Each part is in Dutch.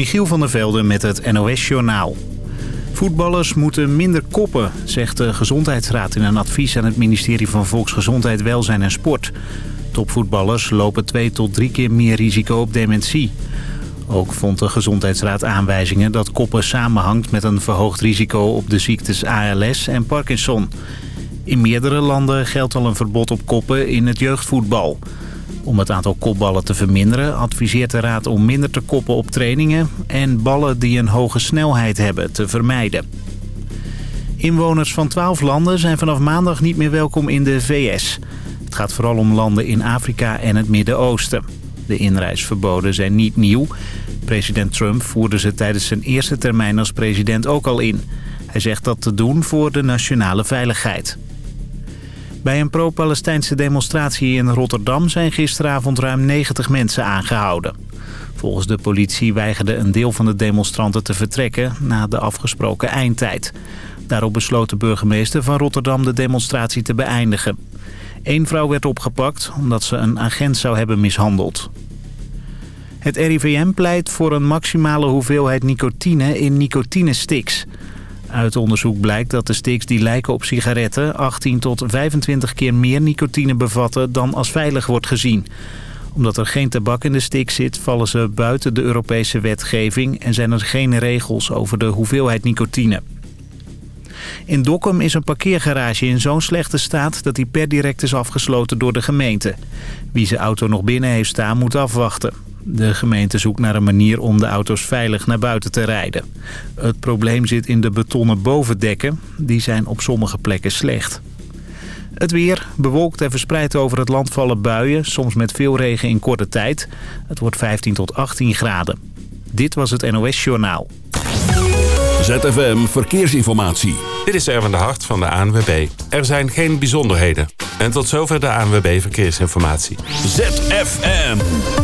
Michiel van der Velde met het NOS-journaal. Voetballers moeten minder koppen, zegt de Gezondheidsraad in een advies aan het ministerie van Volksgezondheid, Welzijn en Sport. Topvoetballers lopen twee tot drie keer meer risico op dementie. Ook vond de Gezondheidsraad aanwijzingen dat koppen samenhangt met een verhoogd risico op de ziektes ALS en Parkinson. In meerdere landen geldt al een verbod op koppen in het jeugdvoetbal. Om het aantal kopballen te verminderen adviseert de Raad om minder te koppen op trainingen... en ballen die een hoge snelheid hebben te vermijden. Inwoners van 12 landen zijn vanaf maandag niet meer welkom in de VS. Het gaat vooral om landen in Afrika en het Midden-Oosten. De inreisverboden zijn niet nieuw. President Trump voerde ze tijdens zijn eerste termijn als president ook al in. Hij zegt dat te doen voor de nationale veiligheid. Bij een pro-Palestijnse demonstratie in Rotterdam zijn gisteravond ruim 90 mensen aangehouden. Volgens de politie weigerde een deel van de demonstranten te vertrekken na de afgesproken eindtijd. Daarop besloot de burgemeester van Rotterdam de demonstratie te beëindigen. Eén vrouw werd opgepakt omdat ze een agent zou hebben mishandeld. Het RIVM pleit voor een maximale hoeveelheid nicotine in nicotinesticks. Uit onderzoek blijkt dat de sticks die lijken op sigaretten 18 tot 25 keer meer nicotine bevatten dan als veilig wordt gezien. Omdat er geen tabak in de stick zit vallen ze buiten de Europese wetgeving en zijn er geen regels over de hoeveelheid nicotine. In Dokkum is een parkeergarage in zo'n slechte staat dat die per direct is afgesloten door de gemeente. Wie zijn auto nog binnen heeft staan moet afwachten. De gemeente zoekt naar een manier om de auto's veilig naar buiten te rijden. Het probleem zit in de betonnen bovendekken. Die zijn op sommige plekken slecht. Het weer, bewolkt en verspreid over het land vallen buien, soms met veel regen in korte tijd. Het wordt 15 tot 18 graden. Dit was het NOS Journaal. ZFM Verkeersinformatie. Dit is Erwin de Hart van de ANWB. Er zijn geen bijzonderheden. En tot zover de ANWB Verkeersinformatie. ZFM.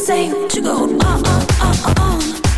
Insane to go on, on, on, on?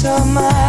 so much.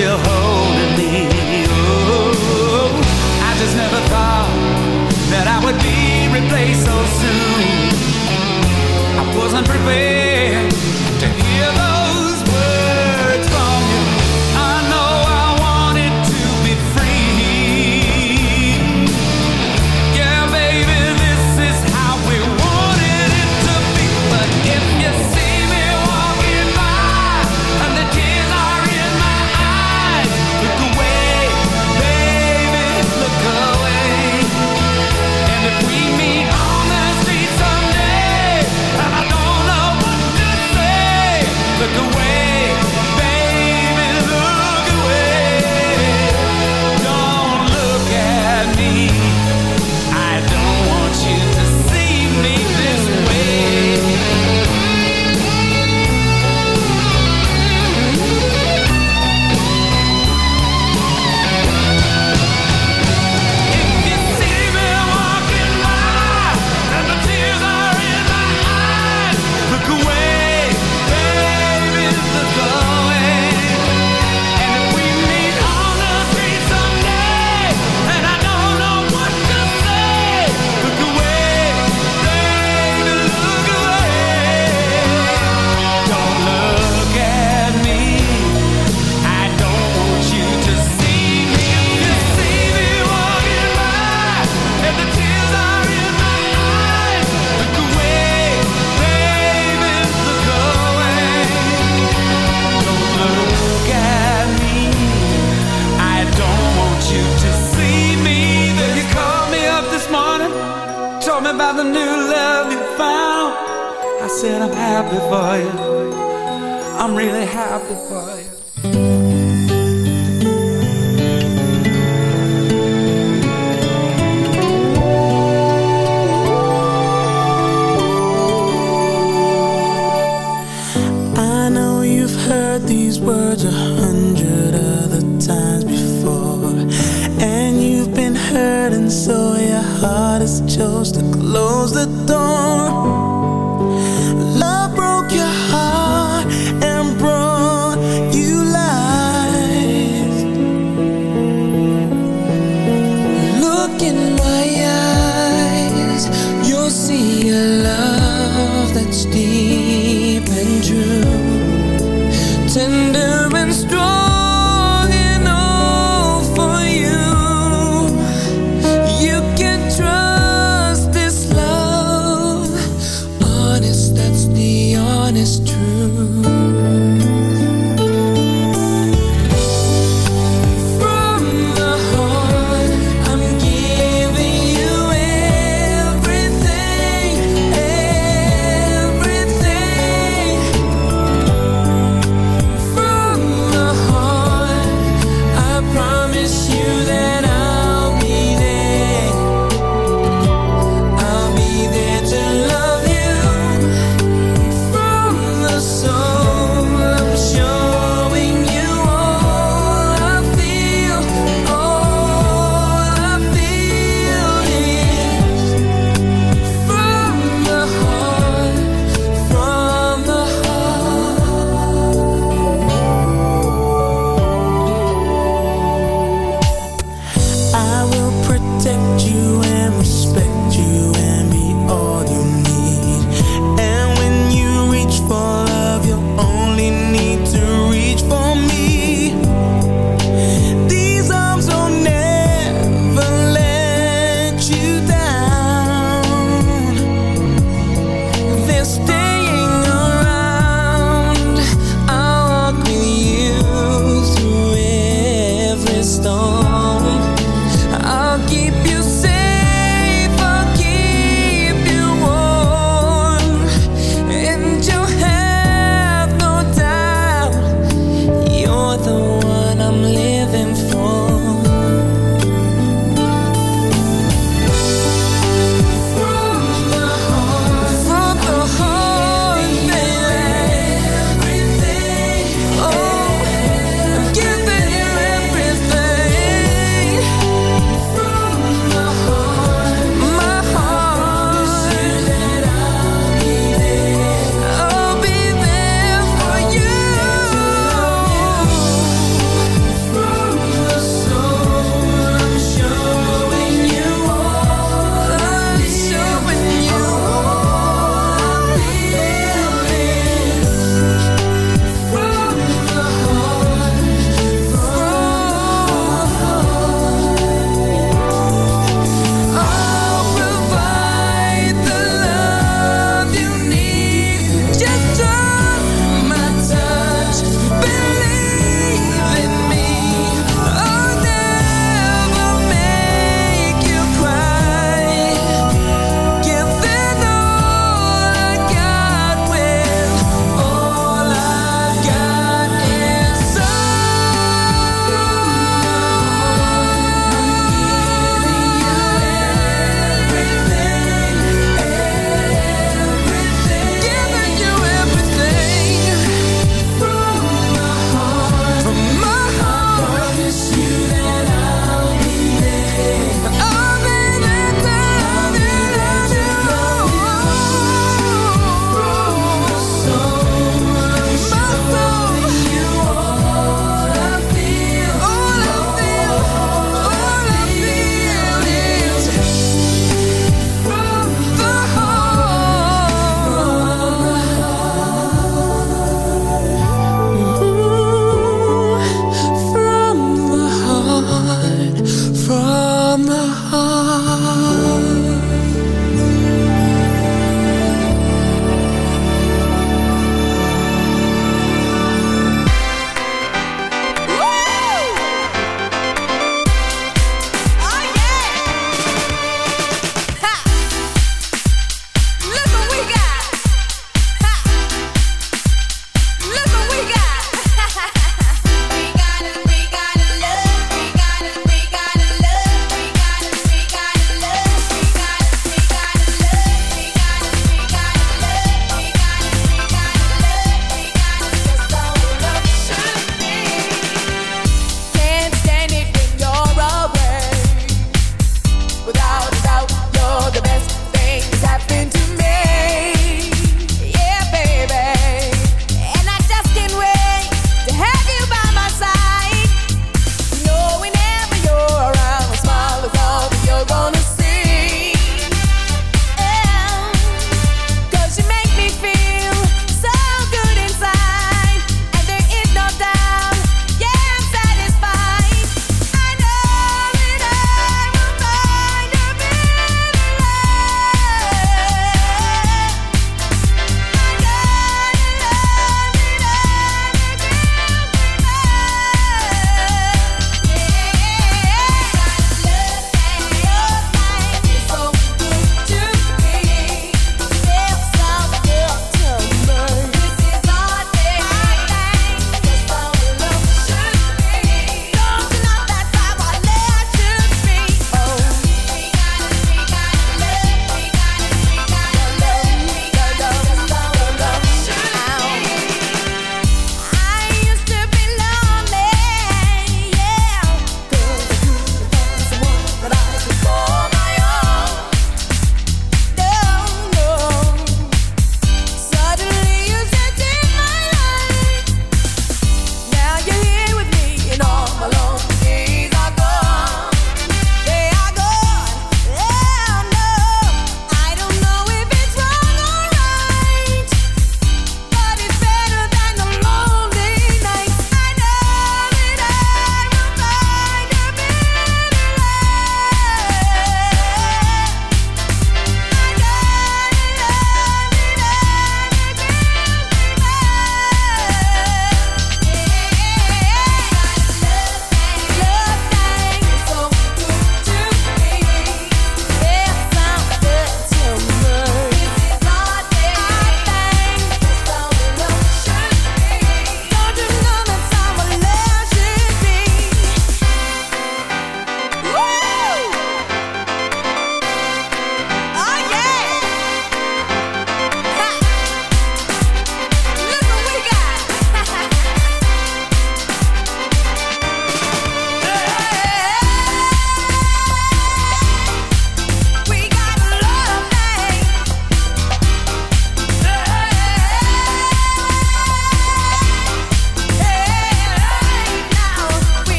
still holding me. Oh, I just never thought that I would be replaced so soon. I wasn't prepared.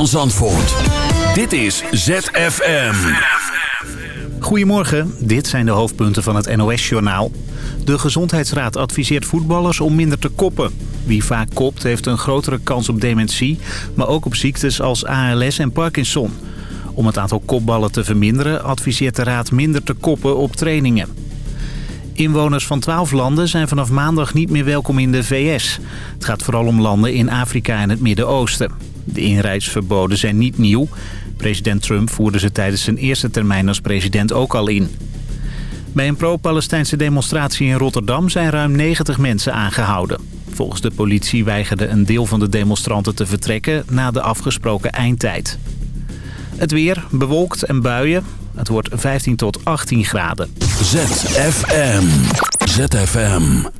Van Zandvoort. Dit is ZFM. Goedemorgen, dit zijn de hoofdpunten van het NOS-journaal. De Gezondheidsraad adviseert voetballers om minder te koppen. Wie vaak kopt heeft een grotere kans op dementie... maar ook op ziektes als ALS en Parkinson. Om het aantal kopballen te verminderen... adviseert de raad minder te koppen op trainingen. Inwoners van 12 landen zijn vanaf maandag niet meer welkom in de VS. Het gaat vooral om landen in Afrika en het Midden-Oosten. De inreisverboden zijn niet nieuw. President Trump voerde ze tijdens zijn eerste termijn als president ook al in. Bij een pro-Palestijnse demonstratie in Rotterdam zijn ruim 90 mensen aangehouden. Volgens de politie weigerde een deel van de demonstranten te vertrekken na de afgesproken eindtijd. Het weer, bewolkt en buien. Het wordt 15 tot 18 graden. ZFM. ZFM.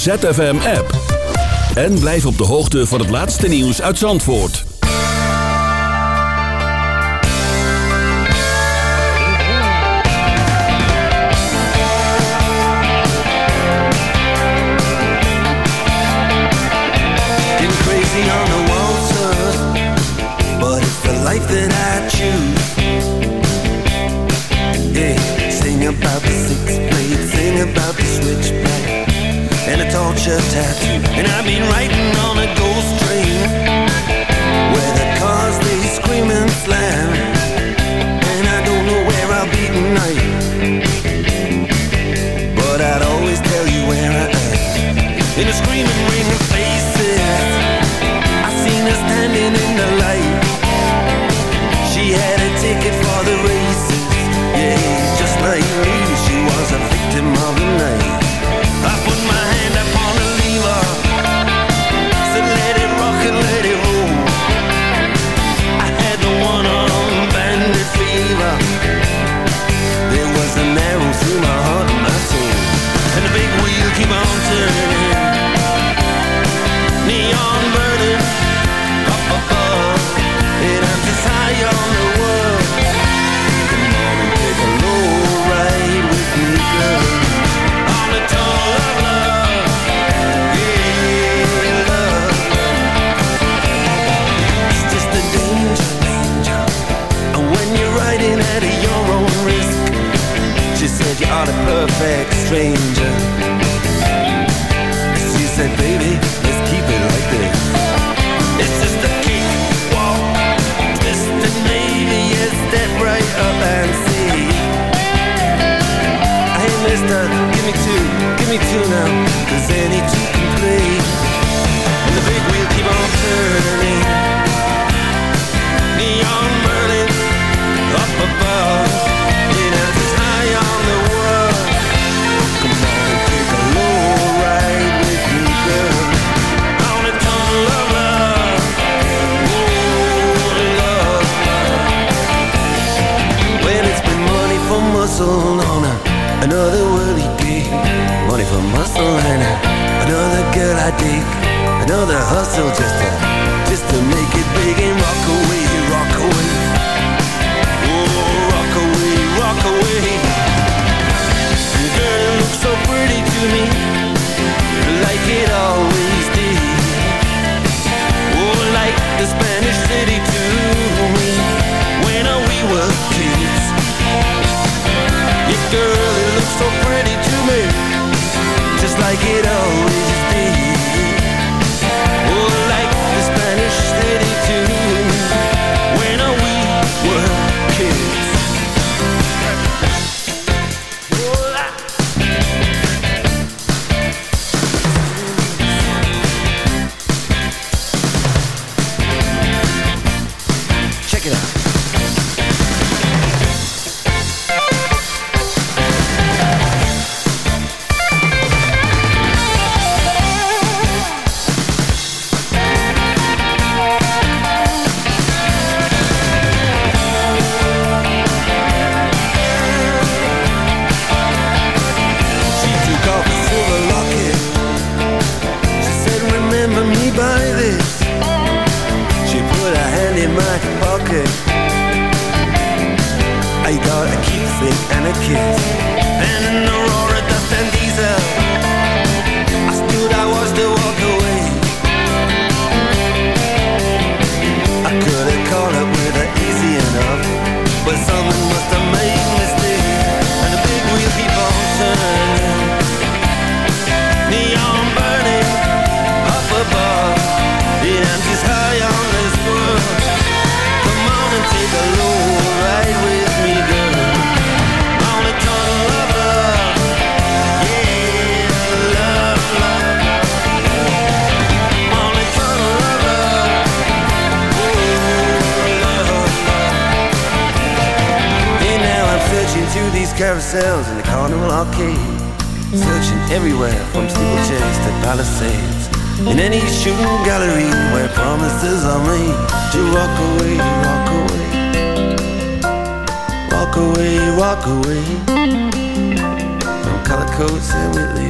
ZFM-app. En blijf op de hoogte van het laatste nieuws uit Zandvoort. Getting crazy on the waltzers, but it's the life that I right me to now. Cause any ourselves in the carnival arcade, searching everywhere from steeplechase to palisades. In any shooting gallery where promises are made to walk away, walk away, walk away, walk away from color coats and Whitley.